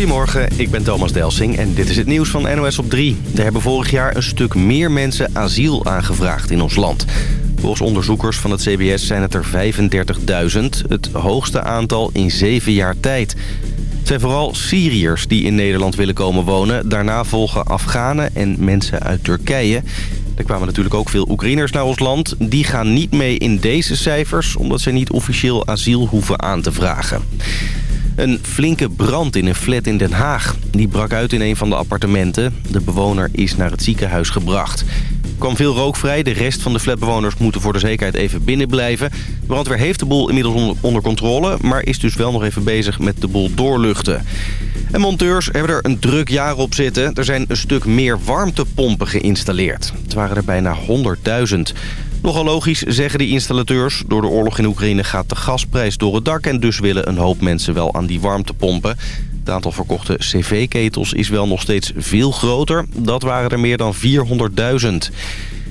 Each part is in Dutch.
Goedemorgen, ik ben Thomas Delsing en dit is het nieuws van NOS op 3. Er hebben vorig jaar een stuk meer mensen asiel aangevraagd in ons land. Volgens onderzoekers van het CBS zijn het er 35.000, het hoogste aantal in zeven jaar tijd. Het zijn vooral Syriërs die in Nederland willen komen wonen. Daarna volgen Afghanen en mensen uit Turkije. Er kwamen natuurlijk ook veel Oekraïners naar ons land. Die gaan niet mee in deze cijfers, omdat ze niet officieel asiel hoeven aan te vragen. Een flinke brand in een flat in Den Haag. Die brak uit in een van de appartementen. De bewoner is naar het ziekenhuis gebracht. Er kwam veel rook vrij. De rest van de flatbewoners moeten voor de zekerheid even binnen blijven. De brandweer heeft de boel inmiddels onder controle... maar is dus wel nog even bezig met de boel doorluchten. En monteurs hebben er een druk jaar op zitten. Er zijn een stuk meer warmtepompen geïnstalleerd. Het waren er bijna 100.000. Nogal logisch, zeggen de installateurs. Door de oorlog in Oekraïne gaat de gasprijs door het dak... en dus willen een hoop mensen wel aan die warmtepompen. Het aantal verkochte cv-ketels is wel nog steeds veel groter. Dat waren er meer dan 400.000.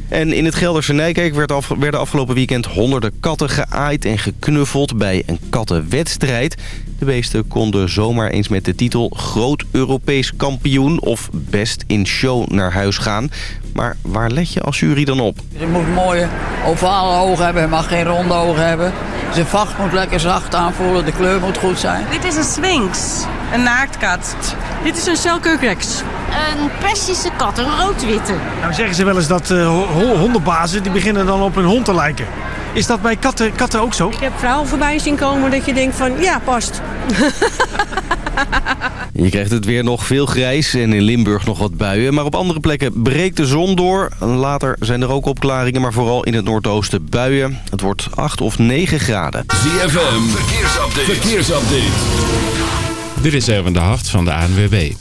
En in het Gelderse Nijkerk werd af, werden afgelopen weekend honderden katten geaaid en geknuffeld bij een kattenwedstrijd. De beesten konden zomaar eens met de titel Groot Europees Kampioen of Best in Show naar huis gaan. Maar waar let je als jury dan op? Je moet mooie ovale ogen hebben, je mag geen ronde ogen hebben. Zijn vacht moet lekker zacht aanvoelen, de kleur moet goed zijn. Dit is een sphinx, een naaktkat. Dit is een selkirkrex. Een Persische kat, een roodwitte. Nou zeggen ze wel eens dat uh, hondenbazen die beginnen dan op een hond te lijken. Is dat bij katten, katten ook zo? Ik heb vrouwen voorbij zien komen dat je denkt van ja, past. Je krijgt het weer nog veel grijs en in Limburg nog wat buien. Maar op andere plekken breekt de zon door. Later zijn er ook opklaringen, maar vooral in het noordoosten buien. Het wordt 8 of 9 graden. ZFM, verkeersupdate. verkeersupdate. Dit is Erwin de Hart van de ANWB.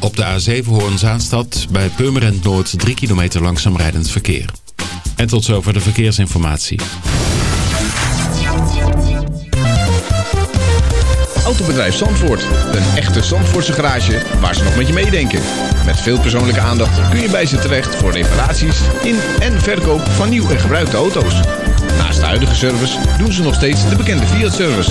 Op de A7 Hoorn-Zaanstad bij Purmerend Noord 3 kilometer langzaam rijdend verkeer. En tot zover de verkeersinformatie. Autobedrijf Zandvoort. Een echte Zandvoortse garage waar ze nog met je meedenken. Met veel persoonlijke aandacht kun je bij ze terecht voor reparaties in en verkoop van nieuw en gebruikte auto's. Naast de huidige service doen ze nog steeds de bekende Fiat-service.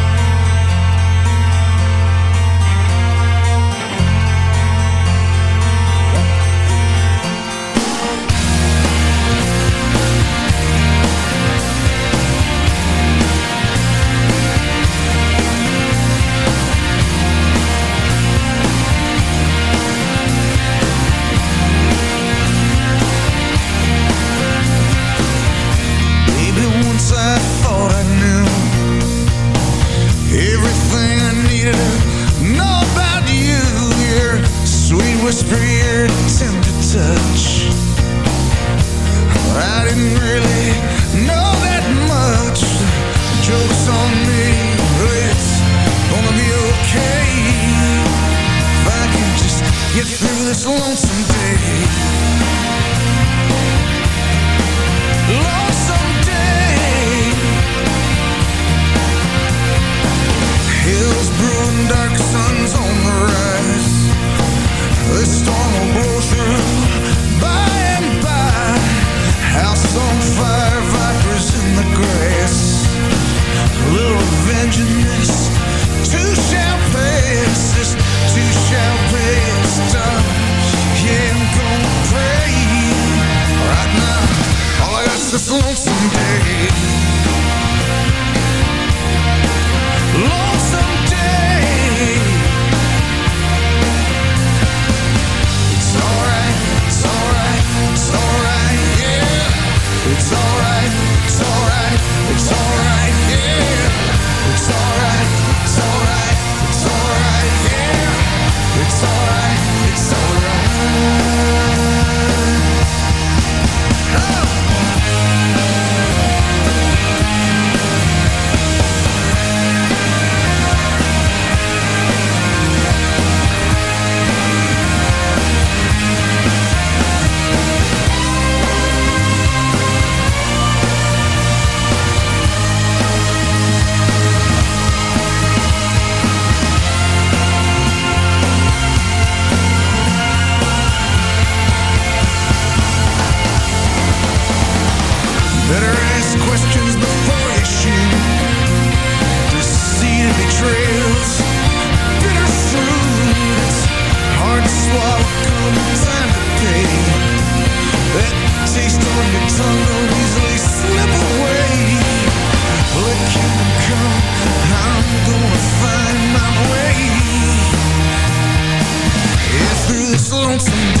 dancing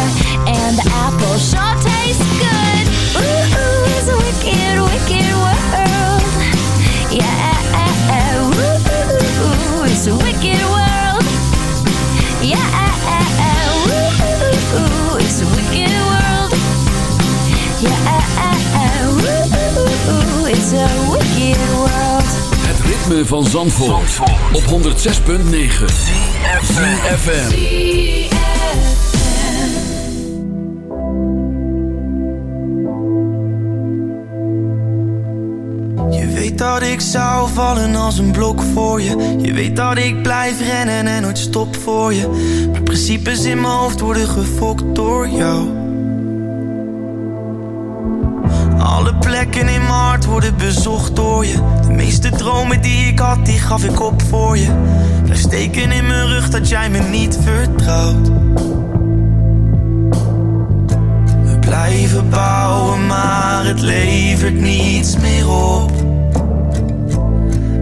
van Zandvoort, op 106.9 FM. Je weet dat ik zou vallen als een blok voor je. Je weet dat ik blijf rennen en nooit stop voor je. Maar principes in mijn hoofd worden gefokt door jou. Alle plekken in mijn hart worden bezocht door je. De dromen die ik had, die gaf ik op voor je. Blijf steken in mijn rug dat jij me niet vertrouwt. We blijven bouwen, maar het levert niets meer op.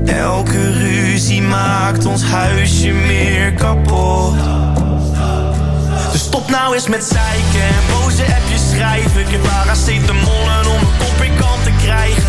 Elke ruzie maakt ons huisje meer kapot. Dus stop nou eens met zeiken en boze appjes schrijven. Ik heb paracetamol om een kop kant te krijgen.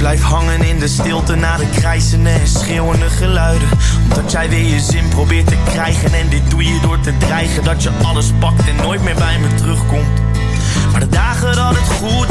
Blijf hangen in de stilte na de krijzende en schreeuwende geluiden. Omdat jij weer je zin probeert te krijgen. En dit doe je door te dreigen dat je alles pakt en nooit meer bij me terugkomt. Maar de dagen dat het goed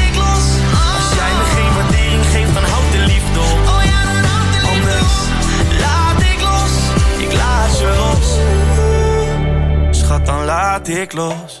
laat ik los.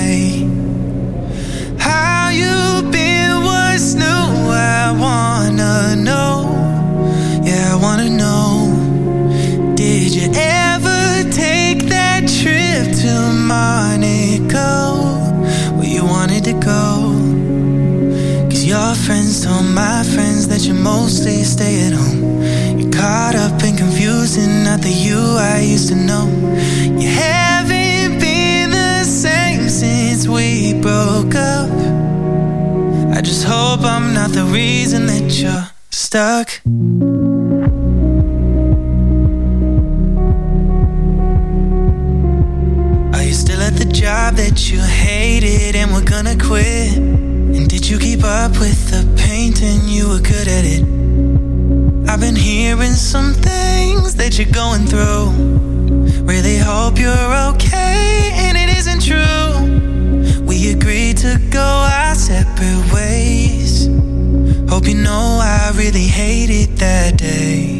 stay at home. You're caught up and confused not the you I used to know. You haven't been the same since we broke up. I just hope I'm not the reason that you're stuck. Are you still at the job that you hated and were gonna quit? And did you keep up with the painting? You were good at it hearing some things that you're going through. Really hope you're okay and it isn't true. We agreed to go our separate ways. Hope you know I really hated that day.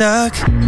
stuck.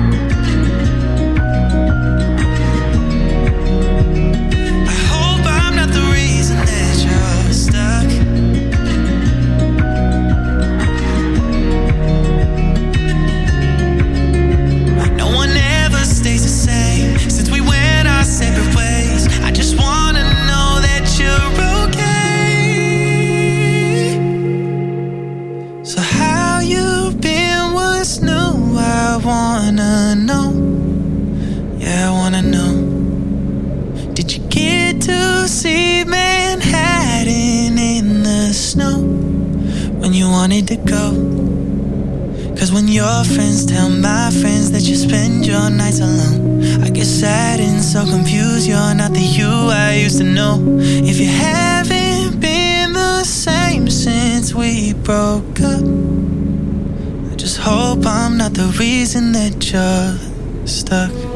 I'm not the reason that you're stuck.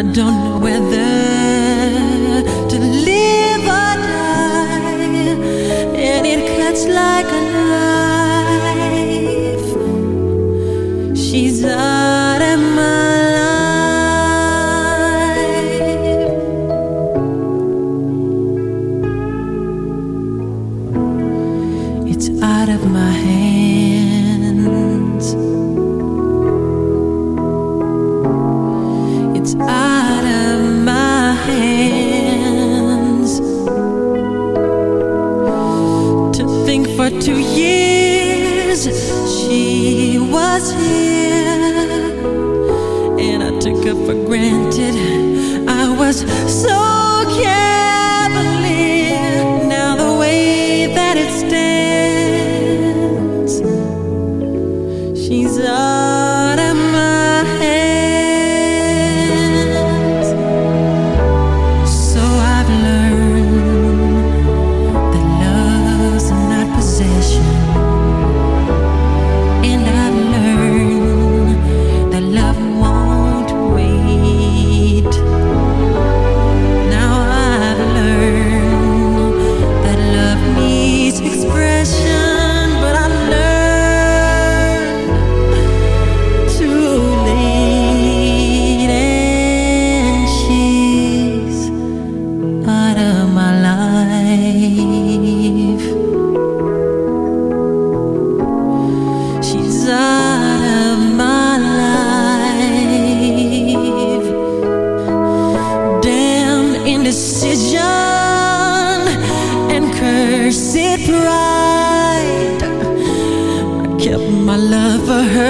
I don't know whether never heard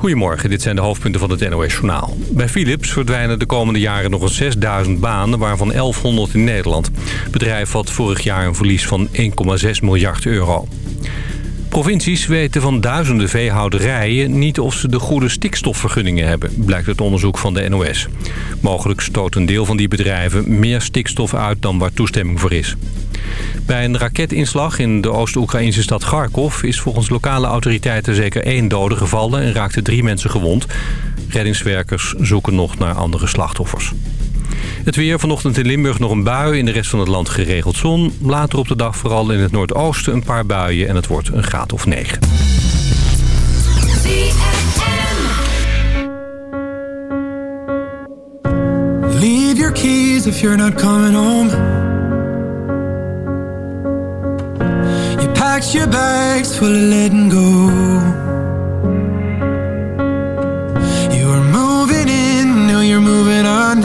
Goedemorgen, dit zijn de hoofdpunten van het NOS-journaal. Bij Philips verdwijnen de komende jaren nog eens 6000 banen, waarvan 1100 in Nederland. Het bedrijf had vorig jaar een verlies van 1,6 miljard euro. Provincies weten van duizenden veehouderijen niet of ze de goede stikstofvergunningen hebben, blijkt uit onderzoek van de NOS. Mogelijk stoot een deel van die bedrijven meer stikstof uit dan waar toestemming voor is. Bij een raketinslag in de Oost-Oekraïnse stad Kharkov... is volgens lokale autoriteiten zeker één dode gevallen en raakten drie mensen gewond. Reddingswerkers zoeken nog naar andere slachtoffers. Het weer vanochtend in Limburg nog een bui, in de rest van het land geregeld zon. Later op de dag vooral in het noordoosten een paar buien en het wordt een graad of negen. packs your bags full of letting go? You are moving in, now you're moving on.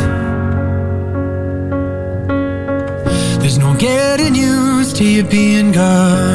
There's no getting used to you being gone.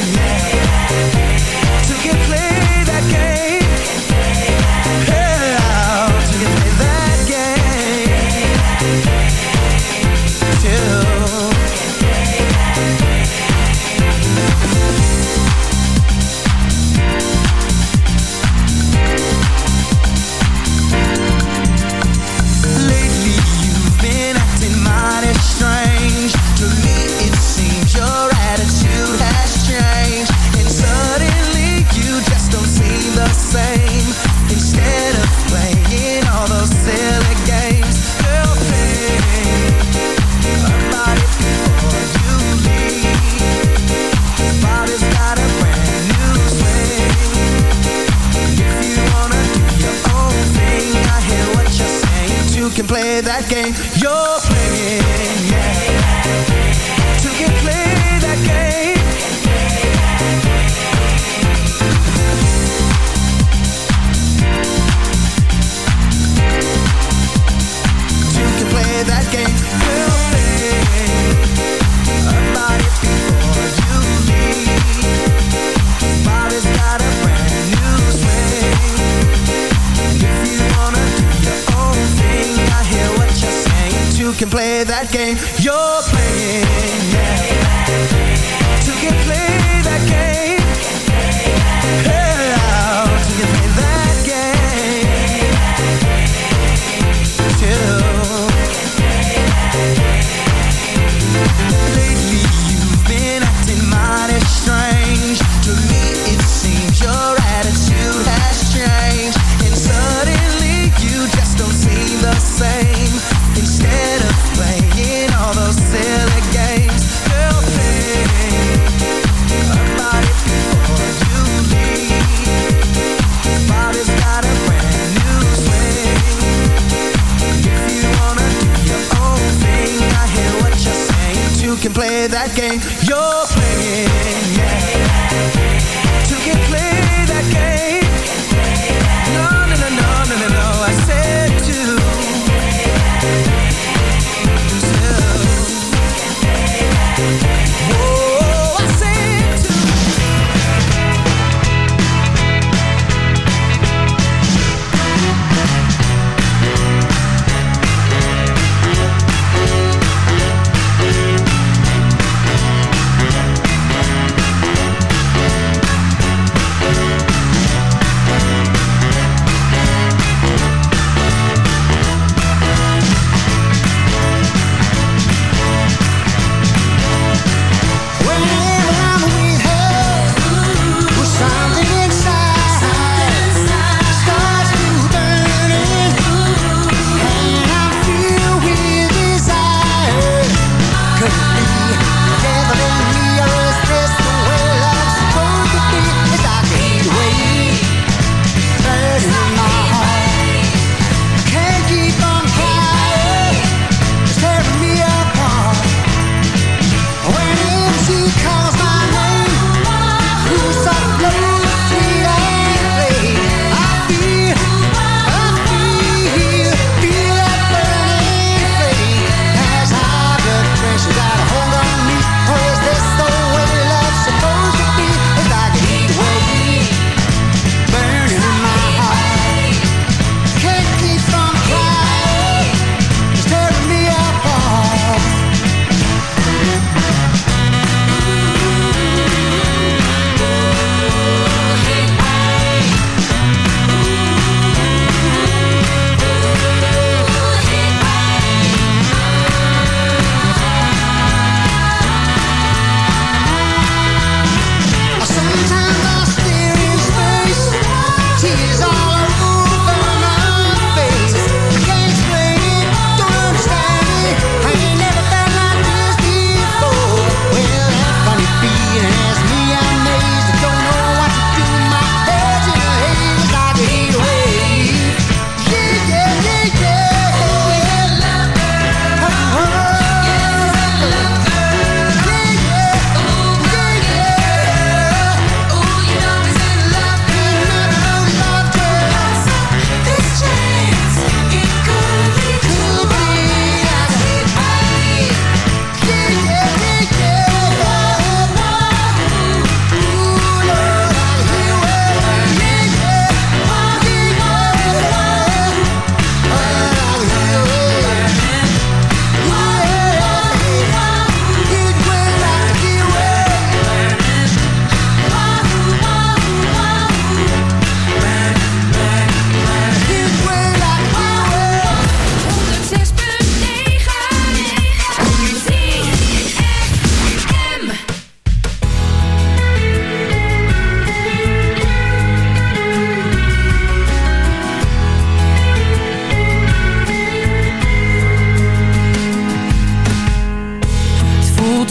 game. Yo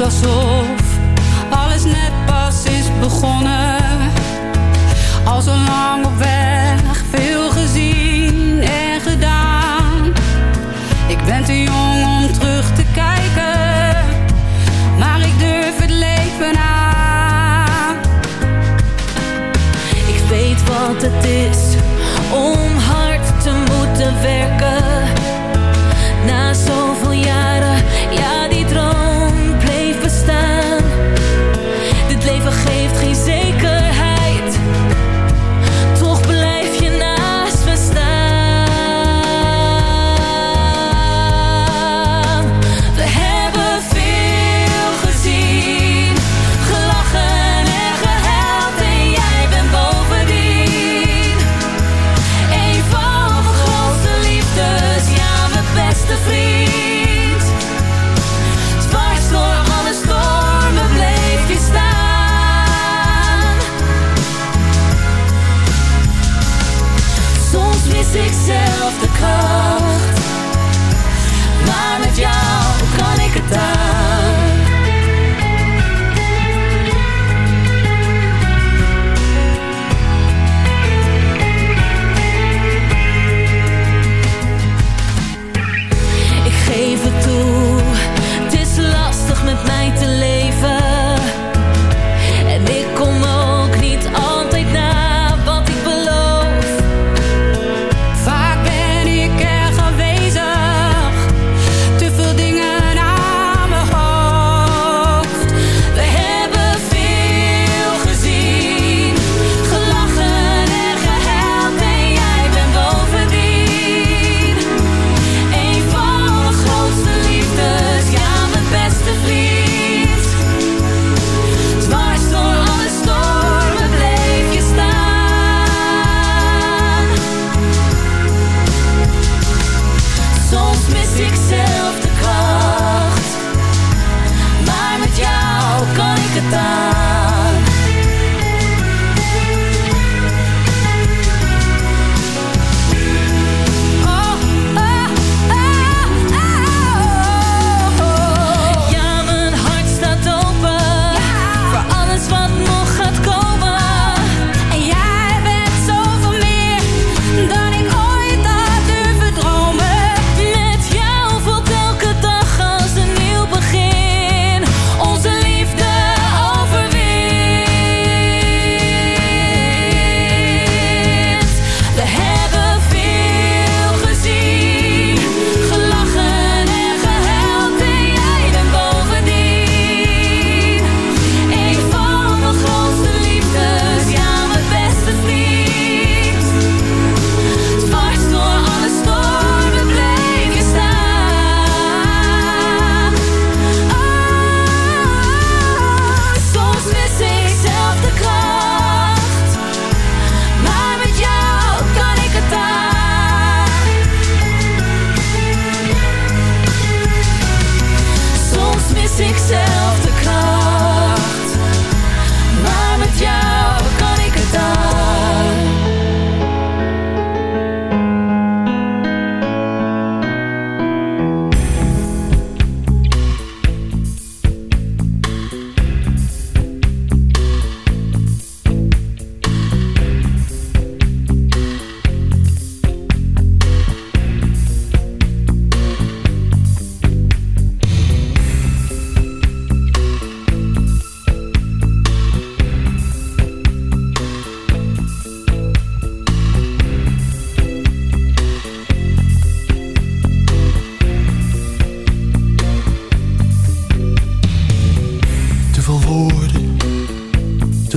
alsof alles net pas is begonnen. Al zo lang op weg, veel gezien en gedaan. Ik ben te jong om terug te kijken, maar ik durf het leven aan. Ik weet wat het is om hard te moeten werken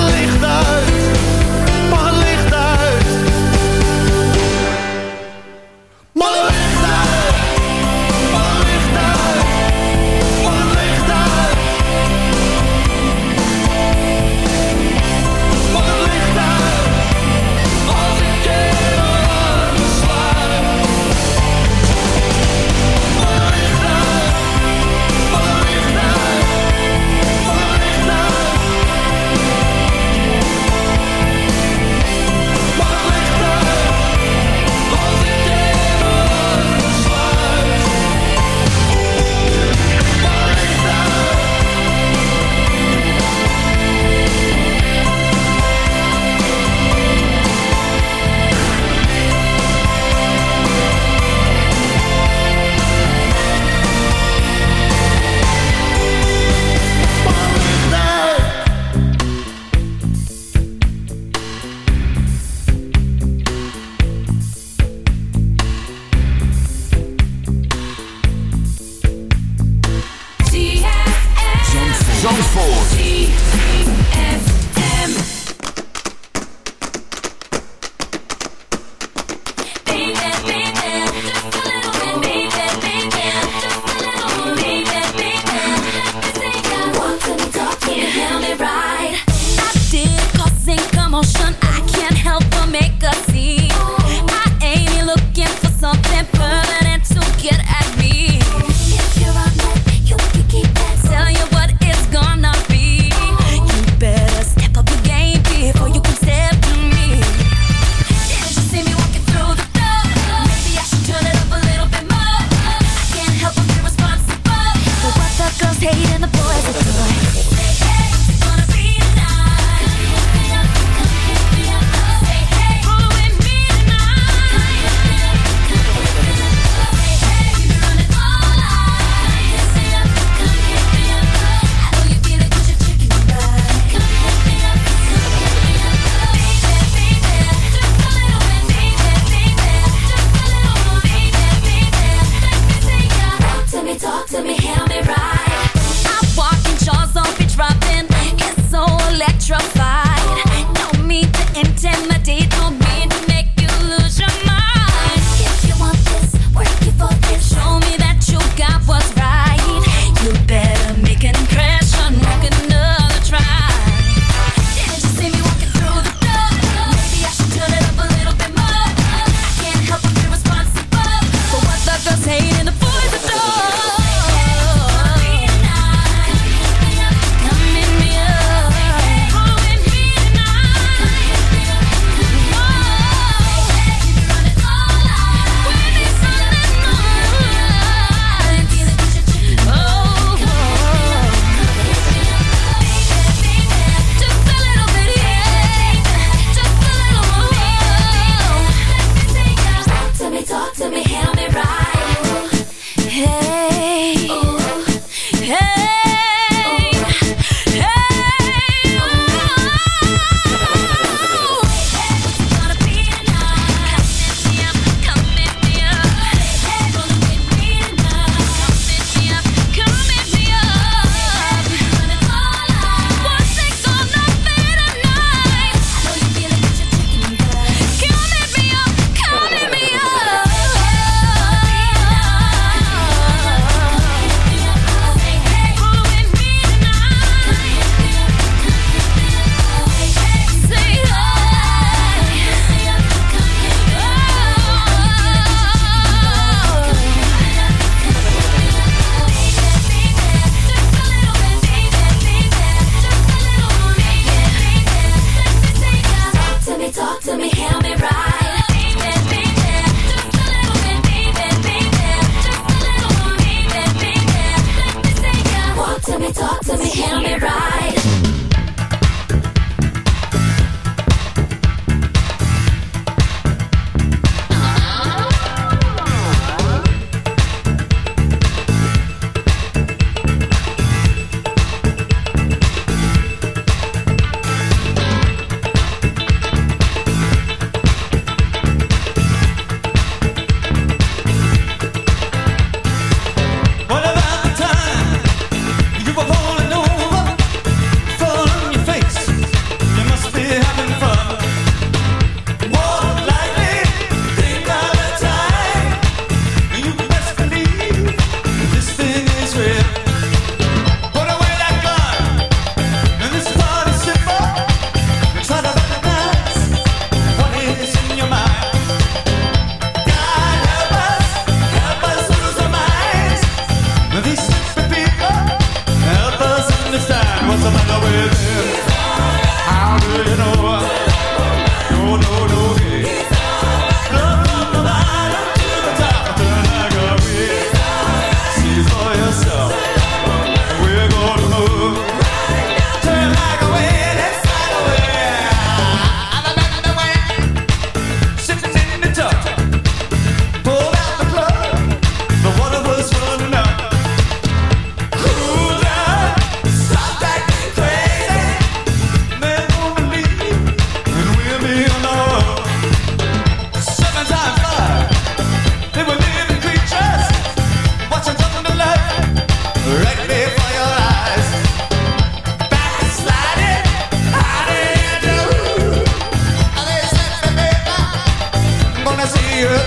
licht uit.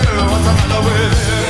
what's the matter with it?